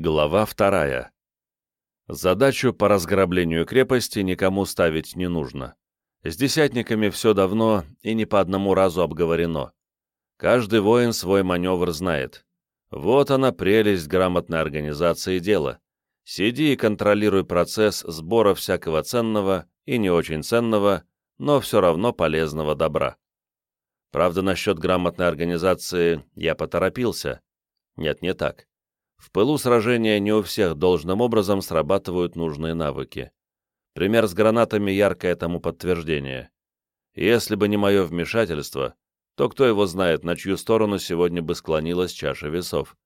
Глава вторая. Задачу по разграблению крепости никому ставить не нужно. С десятниками все давно и не по одному разу обговорено. Каждый воин свой маневр знает. Вот она прелесть грамотной организации дела. Сиди и контролируй процесс сбора всякого ценного и не очень ценного, но все равно полезного добра. Правда, насчет грамотной организации я поторопился. Нет, не так. В пылу сражения не у всех должным образом срабатывают нужные навыки. Пример с гранатами яркое тому подтверждение. Если бы не мое вмешательство, то кто его знает, на чью сторону сегодня бы склонилась чаша весов.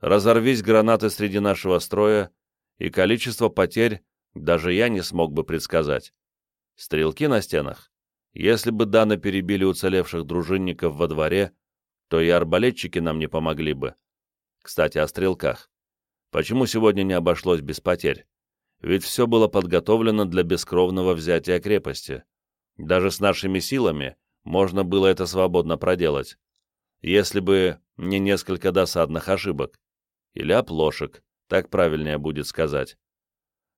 Разорвись гранаты среди нашего строя, и количество потерь даже я не смог бы предсказать. Стрелки на стенах. Если бы Дана перебили уцелевших дружинников во дворе, то и арбалетчики нам не помогли бы. Кстати, о стрелках. Почему сегодня не обошлось без потерь? Ведь все было подготовлено для бескровного взятия крепости. Даже с нашими силами можно было это свободно проделать. Если бы не несколько досадных ошибок. Или оплошек, так правильнее будет сказать.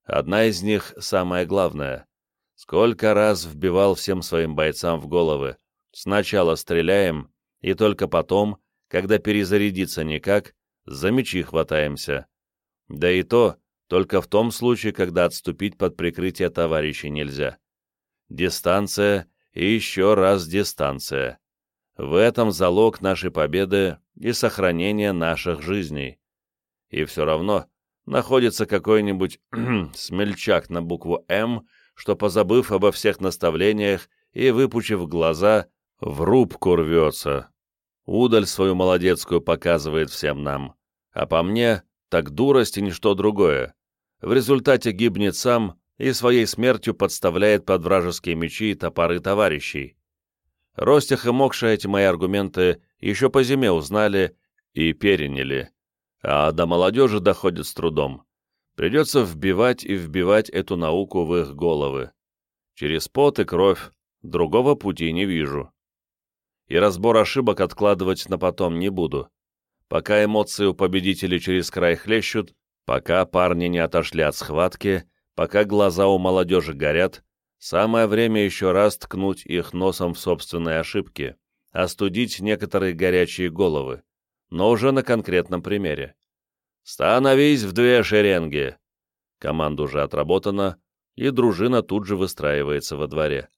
Одна из них самая главная. Сколько раз вбивал всем своим бойцам в головы. Сначала стреляем, и только потом, когда перезарядиться никак, за мечи хватаемся. Да и то только в том случае, когда отступить под прикрытие товарищей нельзя. Дистанция и еще раз дистанция. В этом залог нашей победы и сохранения наших жизней. И все равно находится какой-нибудь смельчак на букву «М», что, позабыв обо всех наставлениях и выпучив глаза, в рубку рвется, Удаль свою молодецкую показывает всем нам. А по мне, так дурость и ничто другое. В результате гибнет сам и своей смертью подставляет под вражеские мечи и топоры товарищей. Ростях и Мокша эти мои аргументы еще по зиме узнали и переняли, а до молодежи доходит с трудом. Придется вбивать и вбивать эту науку в их головы. Через пот и кровь другого пути не вижу и разбор ошибок откладывать на потом не буду. Пока эмоции у победителей через край хлещут, пока парни не отошли от схватки, пока глаза у молодежи горят, самое время еще раз ткнуть их носом в собственные ошибки, остудить некоторые горячие головы, но уже на конкретном примере. «Становись в две шеренги!» Команда уже отработана, и дружина тут же выстраивается во дворе.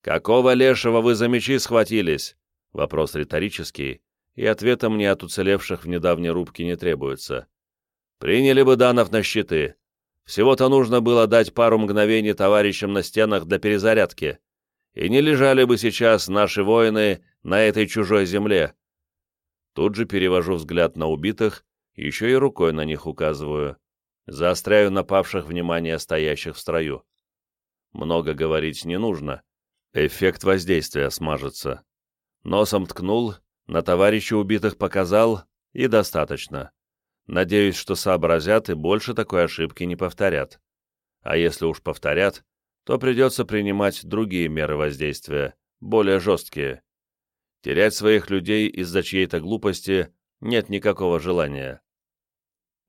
«Какого лешего вы за мечи схватились?» Вопрос риторический, и ответа мне от уцелевших в недавней рубке не требуется. «Приняли бы Данов на щиты. Всего-то нужно было дать пару мгновений товарищам на стенах для перезарядки. И не лежали бы сейчас наши воины на этой чужой земле». Тут же перевожу взгляд на убитых, еще и рукой на них указываю. Заостряю напавших внимание стоящих в строю. Много говорить не нужно. Эффект воздействия смажется. Носом ткнул, на товарища убитых показал, и достаточно. Надеюсь, что сообразят и больше такой ошибки не повторят. А если уж повторят, то придется принимать другие меры воздействия, более жесткие. Терять своих людей из-за чьей-то глупости нет никакого желания.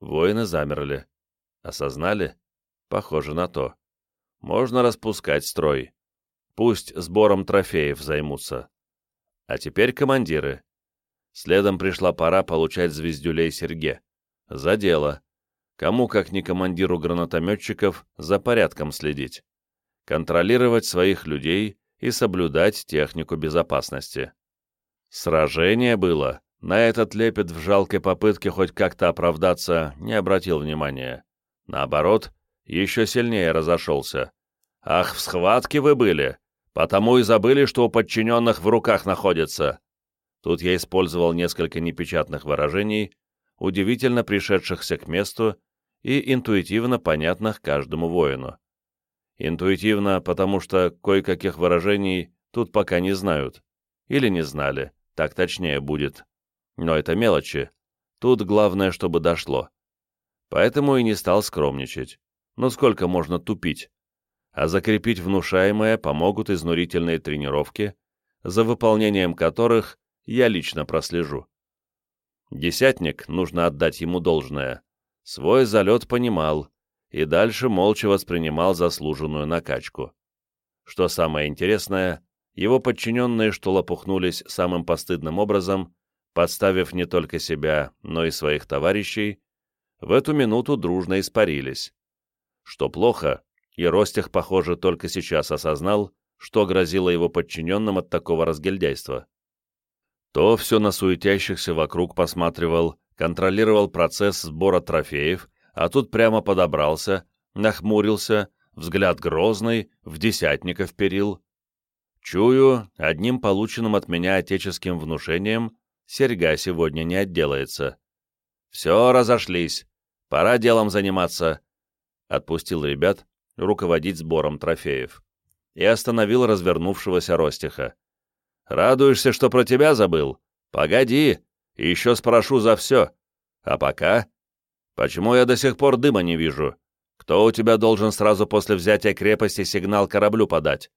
Воины замерли. Осознали? Похоже на то. Можно распускать строй. Пусть сбором трофеев займутся. А теперь командиры. Следом пришла пора получать звездюлей Серге. За дело. Кому, как не командиру гранатометчиков, за порядком следить. Контролировать своих людей и соблюдать технику безопасности. Сражение было. На этот лепет в жалкой попытке хоть как-то оправдаться не обратил внимания. Наоборот, еще сильнее разошелся. «Ах, в схватке вы были! Потому и забыли, что у подчиненных в руках находится!» Тут я использовал несколько непечатных выражений, удивительно пришедшихся к месту и интуитивно понятных каждому воину. Интуитивно, потому что кое-каких выражений тут пока не знают. Или не знали, так точнее будет. Но это мелочи. Тут главное, чтобы дошло. Поэтому и не стал скромничать. Ну сколько можно тупить? А закрепить внушаемое помогут изнурительные тренировки, за выполнением которых я лично прослежу. Десятник, нужно отдать ему должное, свой залет понимал и дальше молча воспринимал заслуженную накачку. Что самое интересное, его подчиненные, что лопухнулись самым постыдным образом, подставив не только себя, но и своих товарищей, в эту минуту дружно испарились. Что плохо, и Ростих, похоже, только сейчас осознал, что грозило его подчиненным от такого разгильдяйства. То все на суетящихся вокруг посматривал, контролировал процесс сбора трофеев, а тут прямо подобрался, нахмурился, взгляд грозный, в десятника вперил. Чую, одним полученным от меня отеческим внушением серьга сегодня не отделается. «Все, разошлись. Пора делом заниматься», — отпустил ребят руководить сбором трофеев и остановил развернувшегося Ростиха. «Радуешься, что про тебя забыл? Погоди, еще спрошу за все. А пока? Почему я до сих пор дыма не вижу? Кто у тебя должен сразу после взятия крепости сигнал кораблю подать?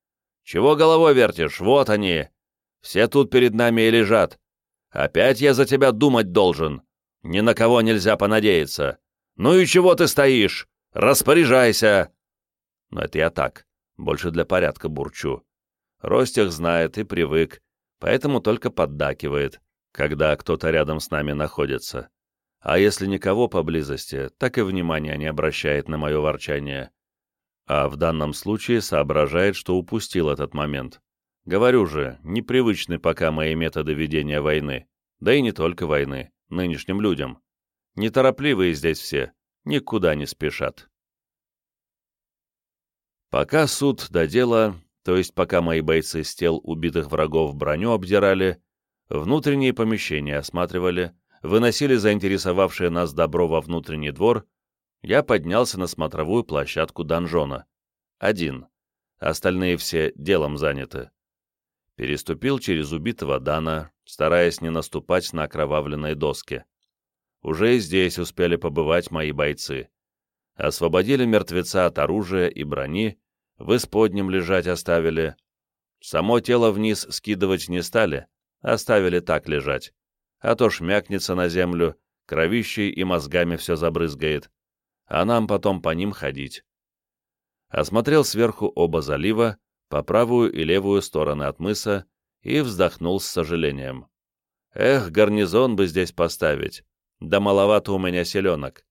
Чего головой вертишь? Вот они. Все тут перед нами и лежат. Опять я за тебя думать должен. Ни на кого нельзя понадеяться. Ну и чего ты стоишь? Распоряжайся!» Но это я так, больше для порядка бурчу. Ростих знает и привык, поэтому только поддакивает, когда кто-то рядом с нами находится. А если никого поблизости, так и внимания не обращает на мое ворчание. А в данном случае соображает, что упустил этот момент. Говорю же, непривычны пока мои методы ведения войны, да и не только войны, нынешним людям. Неторопливые здесь все, никуда не спешат. Пока суд до дела, то есть пока мои бойцы с тел убитых врагов броню обдирали, внутренние помещения осматривали, выносили заинтересовавшее нас добро во внутренний двор, я поднялся на смотровую площадку донжона. Один. Остальные все делом заняты переступил через убитого Дана, стараясь не наступать на окровавленные доски. Уже и здесь успели побывать мои бойцы. Освободили мертвеца от оружия и брони, в исподнем лежать оставили. Само тело вниз скидывать не стали, оставили так лежать. А то шмякнется на землю, кровищей и мозгами все забрызгает, а нам потом по ним ходить. Осмотрел сверху оба залива, по правую и левую стороны от мыса и вздохнул с сожалением. Эх, гарнизон бы здесь поставить, да маловато у меня селенок.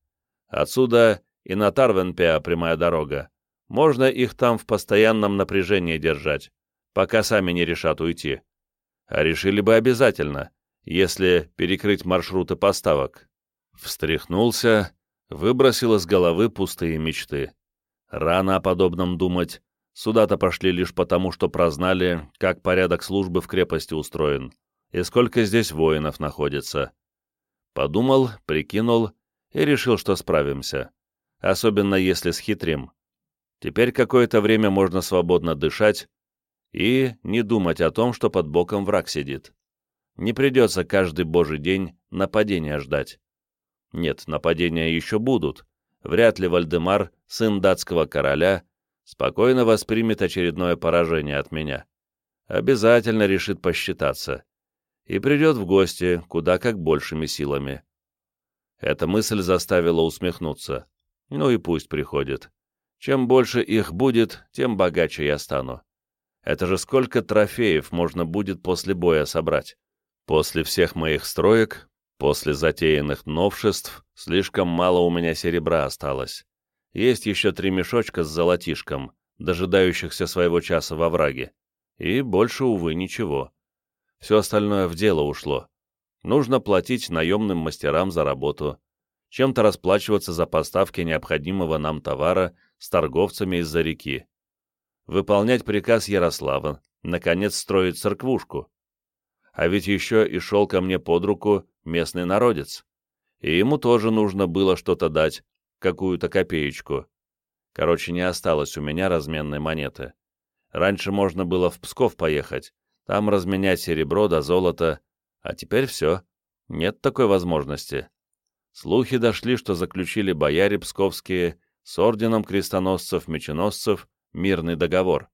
Отсюда и на Тарвенпеа прямая дорога. Можно их там в постоянном напряжении держать, пока сами не решат уйти. А решили бы обязательно, если перекрыть маршруты поставок. Встряхнулся, выбросил из головы пустые мечты. Рано о подобном думать, Сюда-то пошли лишь потому, что прознали, как порядок службы в крепости устроен и сколько здесь воинов находится. Подумал, прикинул и решил, что справимся, особенно если схитрим. Теперь какое-то время можно свободно дышать и не думать о том, что под боком враг сидит. Не придется каждый божий день нападения ждать. Нет, нападения еще будут. Вряд ли Вальдемар, сын датского короля, спокойно воспримет очередное поражение от меня. Обязательно решит посчитаться. И придет в гости куда как большими силами. Эта мысль заставила усмехнуться. Ну и пусть приходит. Чем больше их будет, тем богаче я стану. Это же сколько трофеев можно будет после боя собрать. После всех моих строек, после затеянных новшеств, слишком мало у меня серебра осталось. Есть еще три мешочка с золотишком, дожидающихся своего часа во враге. И больше, увы, ничего. Все остальное в дело ушло. Нужно платить наемным мастерам за работу, чем-то расплачиваться за поставки необходимого нам товара с торговцами из-за реки. Выполнять приказ Ярослава, наконец строить церквушку. А ведь еще и шел ко мне под руку местный народец. И ему тоже нужно было что-то дать, какую-то копеечку. Короче, не осталось у меня разменной монеты. Раньше можно было в Псков поехать, там разменять серебро до золота, а теперь все, нет такой возможности. Слухи дошли, что заключили бояре псковские с орденом крестоносцев-меченосцев мирный договор.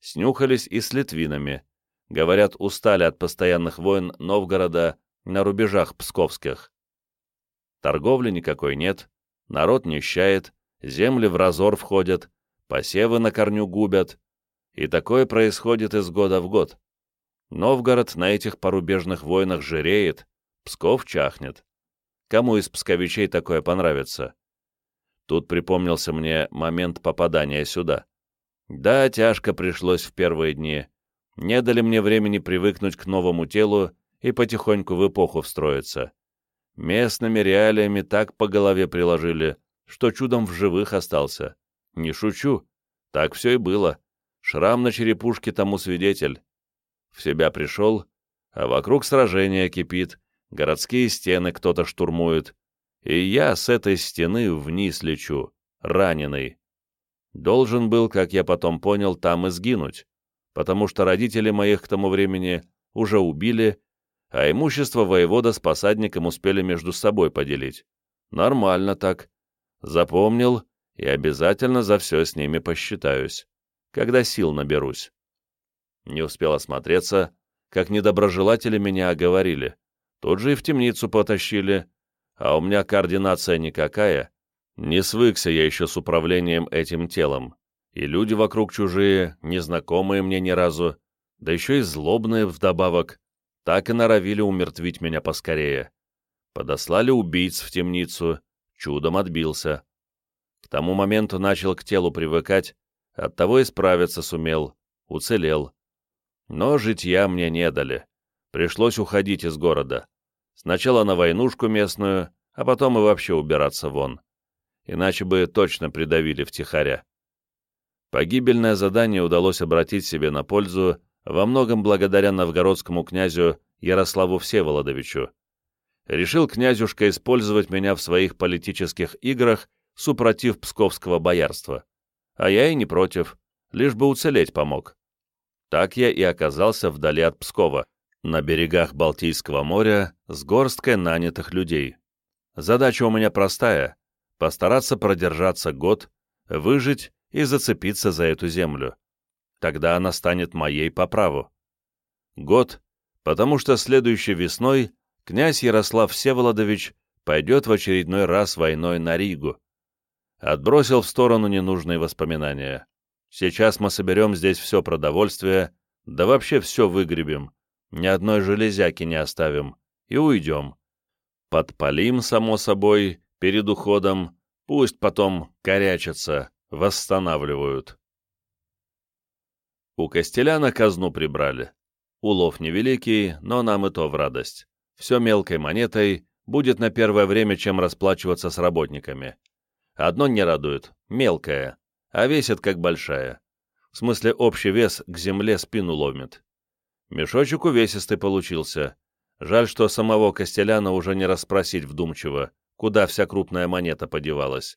Снюхались и с литвинами. Говорят, устали от постоянных войн Новгорода на рубежах псковских. Торговли никакой нет, Народ нищает, земли в разор входят, посевы на корню губят, и такое происходит из года в год. Новгород на этих порубежных войнах жиреет, Псков чахнет. Кому из псковичей такое понравится? Тут припомнился мне момент попадания сюда. Да, тяжко пришлось в первые дни. Не дали мне времени привыкнуть к новому телу и потихоньку в эпоху встроиться. Местными реалиями так по голове приложили, что чудом в живых остался. Не шучу. Так все и было. Шрам на черепушке тому свидетель. В себя пришел, а вокруг сражения кипит, городские стены кто-то штурмует, и я с этой стены вниз лечу, раненый. Должен был, как я потом понял, там и сгинуть, потому что родители моих к тому времени уже убили, а имущество воевода с посадником успели между собой поделить. Нормально так. Запомнил и обязательно за все с ними посчитаюсь, когда сил наберусь. Не успел осмотреться, как недоброжелатели меня оговорили. Тут же и в темницу потащили, а у меня координация никакая. Не свыкся я еще с управлением этим телом. И люди вокруг чужие, незнакомые мне ни разу, да еще и злобные вдобавок, так и норовили умертвить меня поскорее. Подослали убийц в темницу, чудом отбился. К тому моменту начал к телу привыкать, оттого и справиться сумел, уцелел. Но житья мне не дали. Пришлось уходить из города. Сначала на войнушку местную, а потом и вообще убираться вон. Иначе бы точно придавили втихаря. Погибельное задание удалось обратить себе на пользу во многом благодаря новгородскому князю Ярославу Всеволодовичу. Решил князюшка использовать меня в своих политических играх супротив псковского боярства. А я и не против, лишь бы уцелеть помог. Так я и оказался вдали от Пскова, на берегах Балтийского моря с горсткой нанятых людей. Задача у меня простая — постараться продержаться год, выжить и зацепиться за эту землю. Тогда она станет моей по праву. Год, потому что следующей весной князь Ярослав Всеволодович пойдет в очередной раз войной на Ригу. Отбросил в сторону ненужные воспоминания. Сейчас мы соберем здесь все продовольствие, да вообще все выгребем, ни одной железяки не оставим, и уйдем. Подпалим, само собой, перед уходом, пусть потом корячатся, восстанавливают. У Костеляна казну прибрали. Улов невеликий, но нам и то в радость. Все мелкой монетой, будет на первое время чем расплачиваться с работниками. Одно не радует — мелкая, а весит как большая. В смысле общий вес к земле спину ломит. Мешочек увесистый получился. Жаль, что самого Костеляна уже не расспросить вдумчиво, куда вся крупная монета подевалась.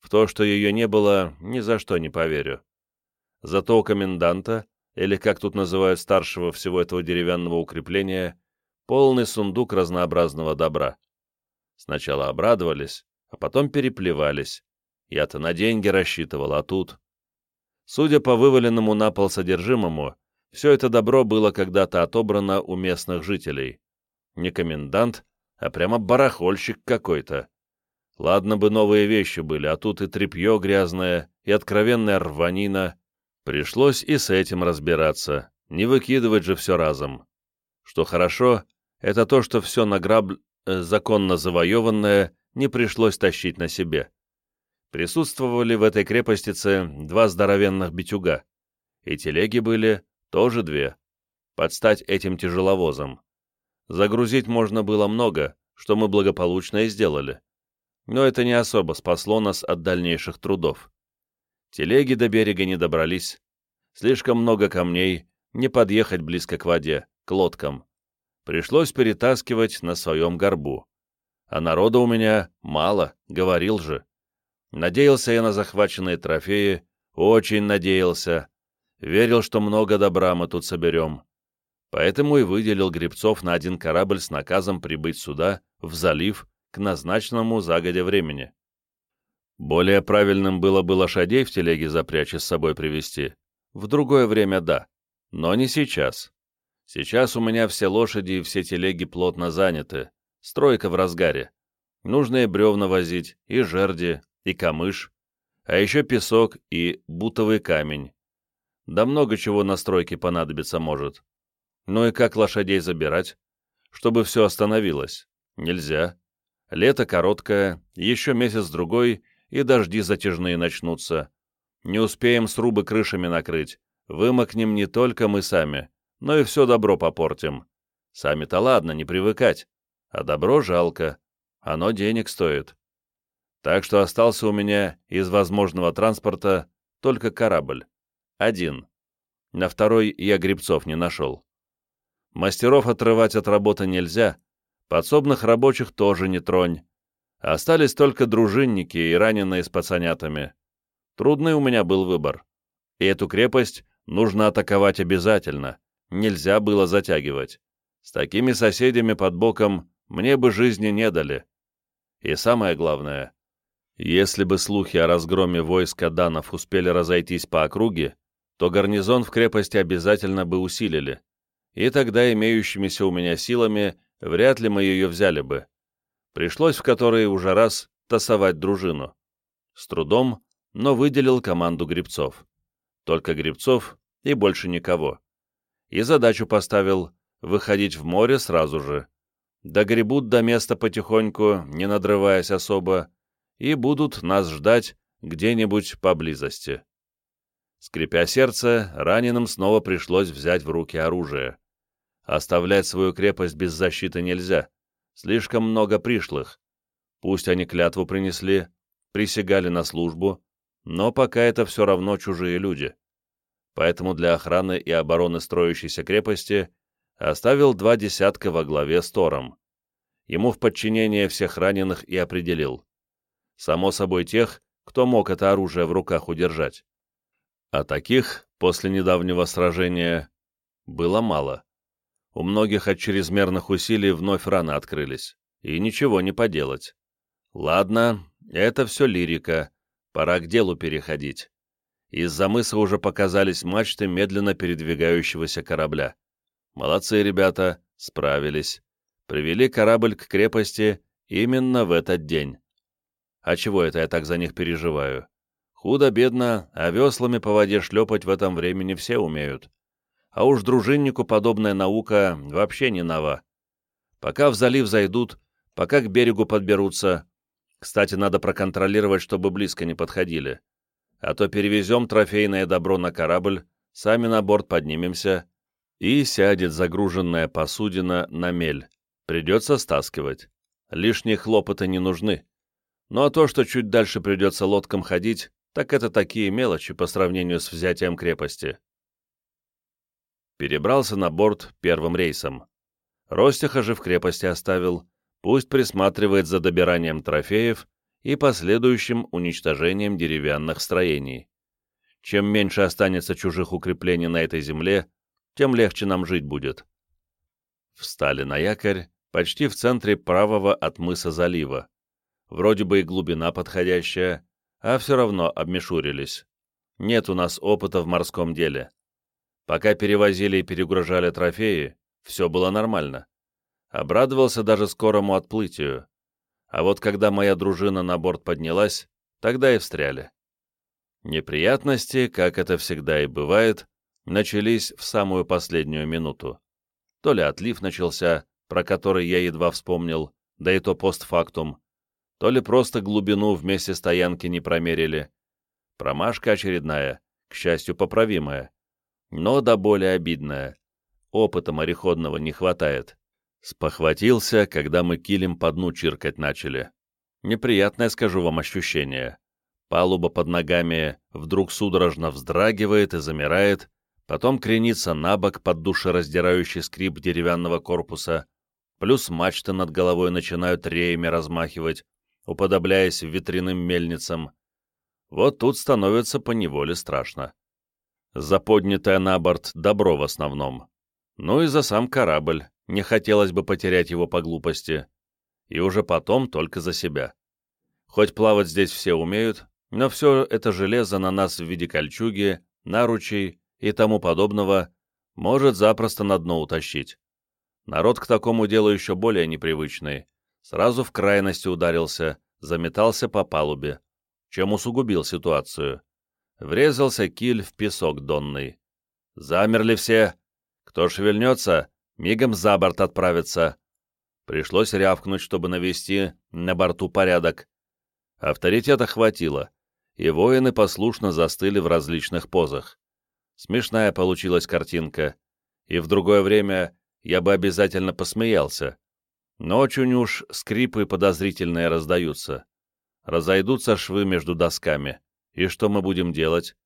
В то, что ее не было, ни за что не поверю. Зато у коменданта, или как тут называют старшего всего этого деревянного укрепления, полный сундук разнообразного добра. Сначала обрадовались, а потом переплевались. Я-то на деньги рассчитывал, а тут... Судя по вываленному на пол содержимому, все это добро было когда-то отобрано у местных жителей. Не комендант, а прямо барахольщик какой-то. Ладно бы новые вещи были, а тут и тряпье грязное, и откровенная рванина. Пришлось и с этим разбираться, не выкидывать же все разом. Что хорошо, это то, что все награб... Э, законно завоеванное не пришлось тащить на себе. Присутствовали в этой крепостице два здоровенных битюга, и телеги были, тоже две. Подстать этим тяжеловозам. Загрузить можно было много, что мы благополучно и сделали. Но это не особо спасло нас от дальнейших трудов. Телеги до берега не добрались. Слишком много камней, не подъехать близко к воде, к лодкам. Пришлось перетаскивать на своем горбу. А народа у меня мало, говорил же. Надеялся я на захваченные трофеи, очень надеялся, верил, что много добра мы тут соберем. Поэтому и выделил гребцов на один корабль с наказом прибыть сюда, в залив, к назначенному загодя времени. Более правильным было бы лошадей в телеге запрячь и с собой привести. В другое время да, но не сейчас. Сейчас у меня все лошади и все телеги плотно заняты, стройка в разгаре. Нужно и бревна возить, и жерди, и камыш, а еще песок и бутовый камень. Да много чего на стройке понадобится может. Ну и как лошадей забирать? Чтобы все остановилось. Нельзя. Лето короткое, еще месяц-другой, и дожди затяжные начнутся. Не успеем срубы крышами накрыть. Вымокнем не только мы сами, но и все добро попортим. Сами-то ладно, не привыкать. А добро жалко. Оно денег стоит. Так что остался у меня из возможного транспорта только корабль. Один. На второй я грибцов не нашел. Мастеров отрывать от работы нельзя, подсобных рабочих тоже не тронь. Остались только дружинники и раненые с пацанятами. Трудный у меня был выбор. И эту крепость нужно атаковать обязательно, нельзя было затягивать. С такими соседями под боком мне бы жизни не дали. И самое главное, если бы слухи о разгроме войска данов успели разойтись по округе, то гарнизон в крепости обязательно бы усилили, и тогда имеющимися у меня силами вряд ли мы ее взяли бы. Пришлось в которой уже раз тасовать дружину. С трудом, но выделил команду грибцов. Только грибцов и больше никого. И задачу поставил выходить в море сразу же. Догребут до места потихоньку, не надрываясь особо, и будут нас ждать где-нибудь поблизости. Скрипя сердце, раненым снова пришлось взять в руки оружие. Оставлять свою крепость без защиты нельзя. Слишком много пришлых. Пусть они клятву принесли, присягали на службу, но пока это все равно чужие люди. Поэтому для охраны и обороны строящейся крепости оставил два десятка во главе с Тором. Ему в подчинение всех раненых и определил. Само собой тех, кто мог это оружие в руках удержать. А таких, после недавнего сражения, было мало. У многих от чрезмерных усилий вновь раны открылись, и ничего не поделать. Ладно, это все лирика, пора к делу переходить. Из-за мыса уже показались мачты медленно передвигающегося корабля. Молодцы ребята, справились. Привели корабль к крепости именно в этот день. А чего это я так за них переживаю? Худо-бедно, а веслами по воде шлепать в этом времени все умеют. А уж дружиннику подобная наука вообще не нова. Пока в залив зайдут, пока к берегу подберутся. Кстати, надо проконтролировать, чтобы близко не подходили. А то перевезем трофейное добро на корабль, сами на борт поднимемся, и сядет загруженная посудина на мель. Придется стаскивать. Лишние хлопоты не нужны. Ну а то, что чуть дальше придется лодкам ходить, так это такие мелочи по сравнению с взятием крепости. Перебрался на борт первым рейсом. Ростиха же в крепости оставил, пусть присматривает за добиранием трофеев и последующим уничтожением деревянных строений. Чем меньше останется чужих укреплений на этой земле, тем легче нам жить будет. Встали на якорь почти в центре правого от мыса залива. Вроде бы и глубина подходящая, а все равно обмешурились. Нет у нас опыта в морском деле. Пока перевозили и перегружали трофеи, все было нормально. Обрадовался даже скорому отплытию. А вот когда моя дружина на борт поднялась, тогда и встряли. Неприятности, как это всегда и бывает, начались в самую последнюю минуту. То ли отлив начался, про который я едва вспомнил, да и то постфактум, то ли просто глубину вместе стоянки не промерили. Промашка очередная, к счастью, поправимая, но до более обидная. Опыта мореходного не хватает. Спохватился, когда мы килем по дну чиркать начали. Неприятное, скажу вам, ощущение. Палуба под ногами вдруг судорожно вздрагивает и замирает, потом кренится на бок под душераздирающий скрип деревянного корпуса, плюс мачты над головой начинают реями размахивать, уподобляясь ветряным мельницам. Вот тут становится поневоле страшно. За поднятое на борт добро в основном. Ну и за сам корабль, не хотелось бы потерять его по глупости. И уже потом только за себя. Хоть плавать здесь все умеют, но все это железо на нас в виде кольчуги, наручей и тому подобного может запросто на дно утащить. Народ к такому делу еще более непривычный, Сразу в крайности ударился, заметался по палубе, чем усугубил ситуацию. Врезался киль в песок донный. Замерли все. Кто шевельнется, мигом за борт отправится. Пришлось рявкнуть, чтобы навести на борту порядок. Авторитета хватило, и воины послушно застыли в различных позах. Смешная получилась картинка, и в другое время я бы обязательно посмеялся. Но очень уж скрипы подозрительные раздаются. Разойдутся швы между досками. И что мы будем делать?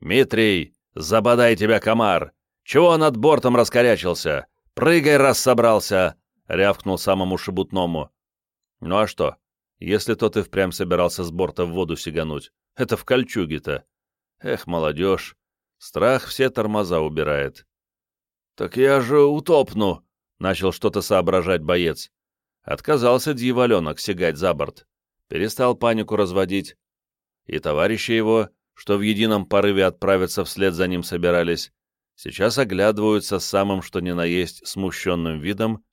«Митрий, забодай тебя, комар! Чего над бортом раскорячился? Прыгай, раз собрался!» — рявкнул самому шебутному. «Ну а что, если тот и впрямь собирался с борта в воду сигануть? Это в кольчуге-то. Эх, молодежь, страх все тормоза убирает». «Так я же утопну!» — начал что-то соображать боец. Отказался дьяволенок сигать за борт. Перестал панику разводить. И товарищи его, что в едином порыве отправиться вслед за ним собирались, сейчас оглядываются с самым что ни на есть смущенным видом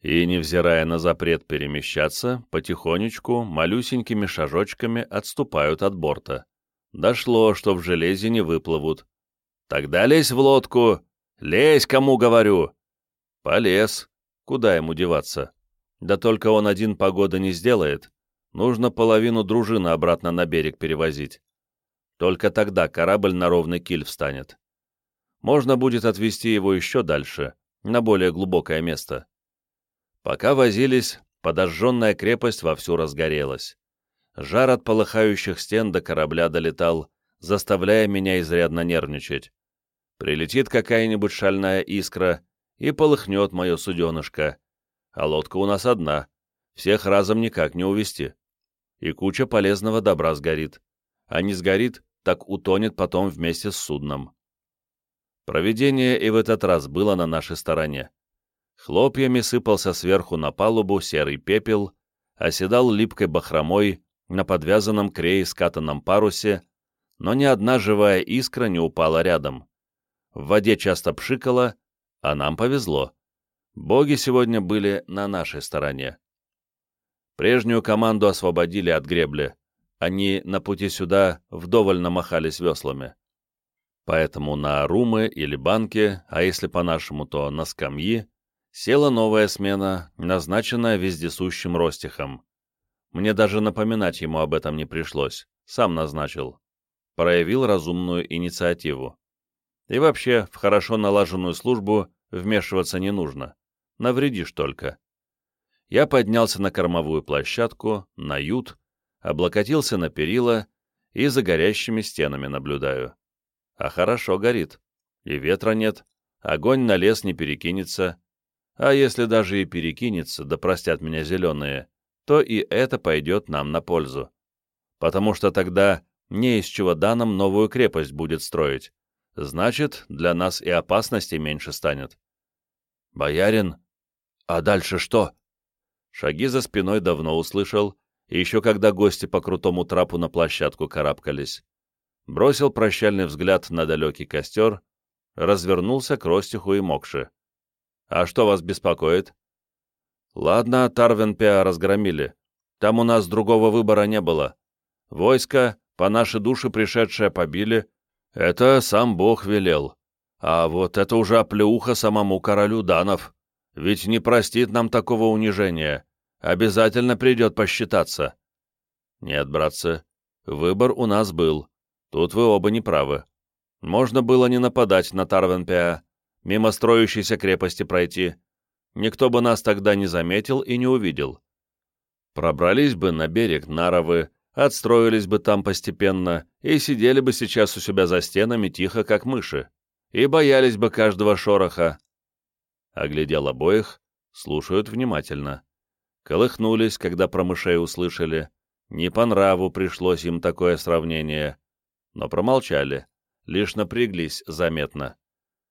и, невзирая на запрет перемещаться, потихонечку, малюсенькими шажочками отступают от борта. Дошло, что в железе не выплывут. «Тогда лезь в лодку! Лезь, кому говорю!» Полез. Куда ему деваться? Да только он один погода не сделает. Нужно половину дружины обратно на берег перевозить. Только тогда корабль на ровный киль встанет. Можно будет отвезти его еще дальше, на более глубокое место. Пока возились, подожженная крепость вовсю разгорелась. Жар от полыхающих стен до корабля долетал, заставляя меня изрядно нервничать. Прилетит какая-нибудь шальная искра, и полыхнет мое суденышко. А лодка у нас одна, всех разом никак не увести. И куча полезного добра сгорит. А не сгорит, так утонет потом вместе с судном. Проведение и в этот раз было на нашей стороне. Хлопьями сыпался сверху на палубу серый пепел, оседал липкой бахромой на подвязанном крее скатанном парусе, но ни одна живая искра не упала рядом. В воде часто пшикало, а нам повезло. Боги сегодня были на нашей стороне. Прежнюю команду освободили от гребли. Они на пути сюда вдоволь намахались веслами. Поэтому на румы или банки, а если по-нашему, то на скамьи, села новая смена, назначенная вездесущим Ростихом. Мне даже напоминать ему об этом не пришлось, сам назначил. Проявил разумную инициативу. И вообще, в хорошо налаженную службу вмешиваться не нужно. Навредишь только. Я поднялся на кормовую площадку, на ют, облокотился на перила и за горящими стенами наблюдаю. А хорошо горит. И ветра нет, огонь на лес не перекинется. А если даже и перекинется, да простят меня зеленые, то и это пойдет нам на пользу. Потому что тогда не из чего данным новую крепость будет строить, Значит, для нас и опасности меньше станет. Боярин? А дальше что? Шаги за спиной давно услышал, еще когда гости по крутому трапу на площадку карабкались. Бросил прощальный взгляд на далекий костер, развернулся к Ростиху и Мокше. «А что вас беспокоит?» «Ладно, Тарвенпеа разгромили. Там у нас другого выбора не было. Войско, по нашей душе пришедшее, побили, это сам Бог велел. А вот это уже оплеуха самому королю Данов. Ведь не простит нам такого унижения. Обязательно придет посчитаться. Нет, братцы, выбор у нас был. Тут вы оба не правы. Можно было не нападать на Тарвенпеа, мимо строящейся крепости пройти. Никто бы нас тогда не заметил и не увидел. Пробрались бы на берег Наровы, отстроились бы там постепенно и сидели бы сейчас у себя за стенами тихо, как мыши, и боялись бы каждого шороха. Оглядел обоих, слушают внимательно. Колыхнулись, когда про мышей услышали. Не по нраву пришлось им такое сравнение. Но промолчали, лишь напряглись заметно.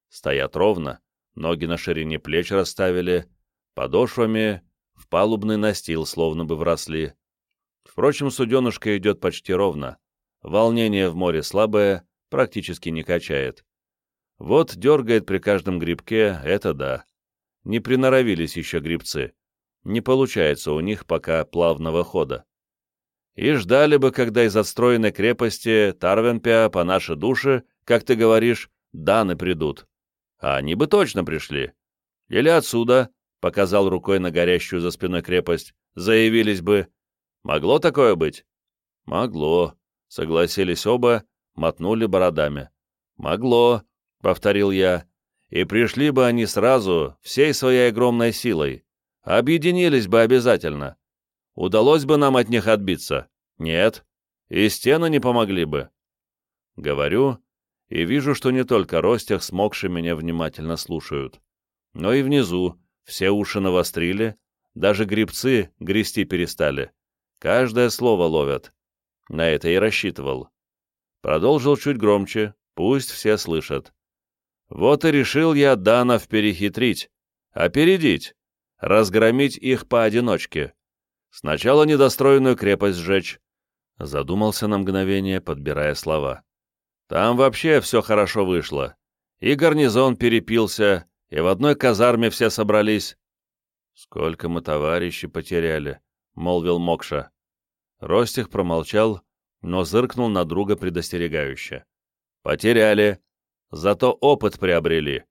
Стоят ровно, ноги на ширине плеч расставили, подошвами в палубный настил словно бы вросли. Впрочем, суденышко идет почти ровно. Волнение в море слабое, практически не качает. Вот дергает при каждом грибке, это да. Не приноровились еще грибцы. не получается у них пока плавного хода. И ждали бы, когда из отстроенной крепости Тарвенпя по нашей душе, как ты говоришь, даны придут. А они бы точно пришли. Или отсюда, — показал рукой на горящую за спиной крепость, — заявились бы. Могло такое быть? Могло, — согласились оба, мотнули бородами. Могло, — повторил я, — и пришли бы они сразу, всей своей огромной силой. Объединились бы обязательно. Удалось бы нам от них отбиться? Нет. И стены не помогли бы. Говорю, и вижу, что не только Ростях смогши меня внимательно слушают, но и внизу все уши навострили, даже грибцы грести перестали. Каждое слово ловят. На это и рассчитывал. Продолжил чуть громче, пусть все слышат. Вот и решил я данов перехитрить, опередить, разгромить их поодиночке. Сначала недостроенную крепость сжечь. Задумался на мгновение, подбирая слова. Там вообще все хорошо вышло. И гарнизон перепился, и в одной казарме все собрались. «Сколько мы товарищей потеряли», — молвил Мокша. Ростих промолчал, но зыркнул на друга предостерегающе. «Потеряли, зато опыт приобрели.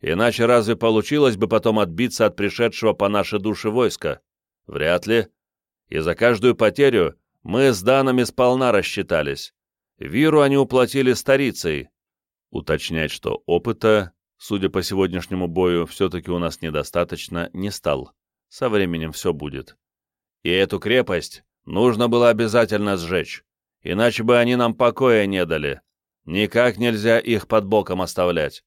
Иначе разве получилось бы потом отбиться от пришедшего по нашей душе войска? Вряд ли. И за каждую потерю мы с данными сполна рассчитались. Виру они уплатили старицей. Уточнять, что опыта, судя по сегодняшнему бою, все-таки у нас недостаточно, не стал. Со временем все будет. И эту крепость нужно было обязательно сжечь, иначе бы они нам покоя не дали. Никак нельзя их под боком оставлять.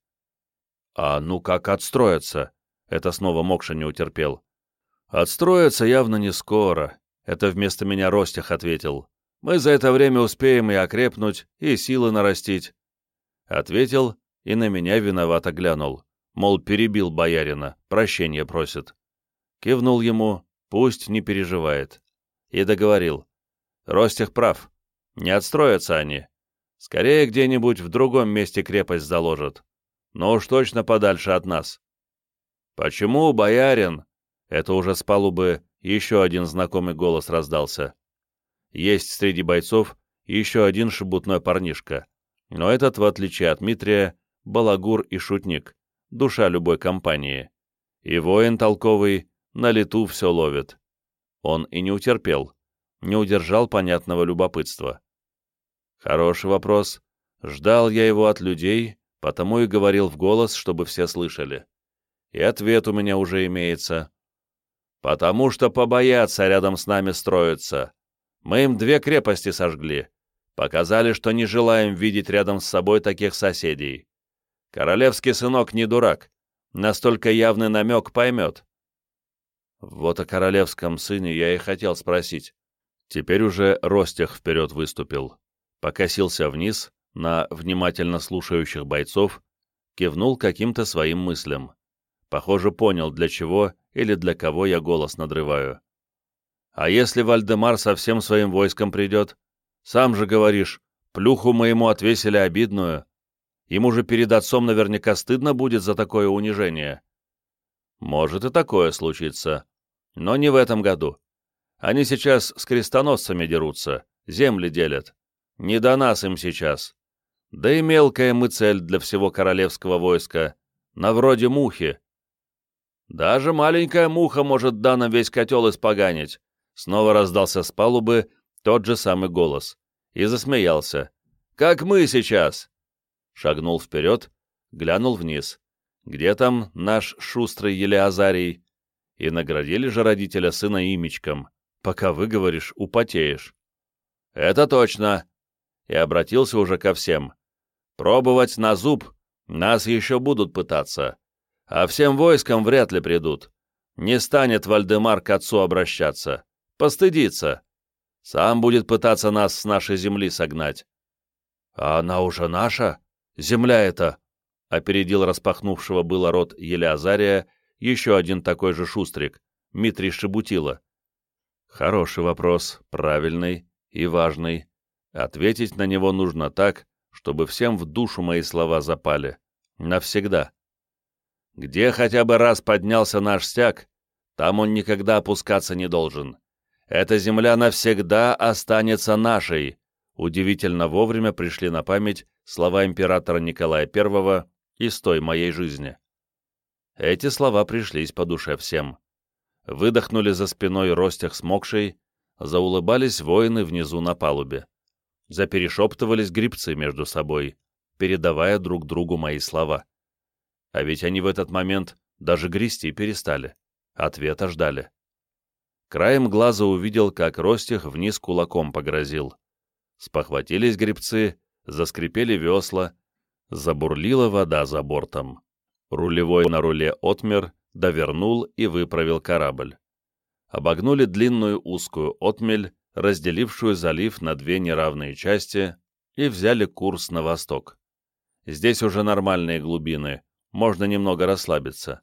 А ну как отстроиться? Это снова Мокша не утерпел. Отстроиться явно не скоро. Это вместо меня Ростях ответил. Мы за это время успеем и окрепнуть, и силы нарастить. Ответил и на меня виновато глянул. Мол, перебил боярина, прощения просит. Кивнул ему, пусть не переживает. И договорил. Ростих прав. Не отстроятся они. Скорее где-нибудь в другом месте крепость заложат но уж точно подальше от нас. «Почему, боярин?» Это уже с палубы еще один знакомый голос раздался. Есть среди бойцов еще один шебутной парнишка, но этот, в отличие от Митрия, балагур и шутник, душа любой компании. И воин толковый на лету все ловит. Он и не утерпел, не удержал понятного любопытства. Хороший вопрос. Ждал я его от людей, потому и говорил в голос, чтобы все слышали. И ответ у меня уже имеется. «Потому что побоятся рядом с нами строиться. Мы им две крепости сожгли. Показали, что не желаем видеть рядом с собой таких соседей. Королевский сынок не дурак. Настолько явный намек поймет». Вот о королевском сыне я и хотел спросить. Теперь уже Ростях вперед выступил. Покосился вниз, на внимательно слушающих бойцов, кивнул каким-то своим мыслям. Похоже, понял, для чего или для кого я голос надрываю. «А если Вальдемар со всем своим войском придет? Сам же говоришь, плюху мы ему отвесили обидную. Ему же перед отцом наверняка стыдно будет за такое унижение». «Может и такое случиться. Но не в этом году. Они сейчас с крестоносцами дерутся, земли делят. Не до нас им сейчас. Да и мелкая мы цель для всего королевского войска, на вроде мухи. Даже маленькая муха может Дана весь котел испоганить. Снова раздался с палубы тот же самый голос. И засмеялся. «Как мы сейчас!» Шагнул вперед, глянул вниз. Где там наш шустрый Елеазарий? И наградили же родителя сына имечком. Пока выговоришь, употеешь. «Это точно!» И обратился уже ко всем. Пробовать на зуб нас еще будут пытаться, а всем войскам вряд ли придут. Не станет Вальдемар к отцу обращаться, постыдится. Сам будет пытаться нас с нашей земли согнать. А она уже наша? Земля эта? Опередил распахнувшего было рот Елеазария еще один такой же шустрик, Митрий Шебутила. Хороший вопрос, правильный и важный. Ответить на него нужно так, чтобы всем в душу мои слова запали. Навсегда. Где хотя бы раз поднялся наш стяг, Там он никогда опускаться не должен. Эта земля навсегда останется нашей. Удивительно вовремя пришли на память слова императора Николая I из той моей жизни. Эти слова пришлись по душе всем. Выдохнули за спиной ростях смокшей, заулыбались воины внизу на палубе. Заперешептывались грибцы между собой, передавая друг другу мои слова. А ведь они в этот момент даже грести перестали. Ответа ждали. Краем глаза увидел, как Ростих вниз кулаком погрозил. Спохватились грибцы, заскрипели весла, забурлила вода за бортом. Рулевой на руле отмер, довернул и выправил корабль. Обогнули длинную узкую отмель, разделившую залив на две неравные части, и взяли курс на восток. Здесь уже нормальные глубины, можно немного расслабиться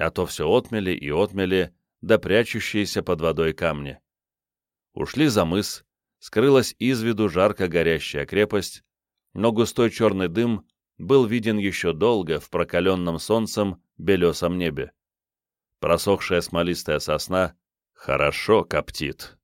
а то все отмели и отмели, да прячущиеся под водой камни. Ушли за мыс, скрылась из виду жарко горящая крепость, но густой черный дым был виден еще долго в прокаленном солнцем белесом небе. Просохшая смолистая сосна хорошо коптит.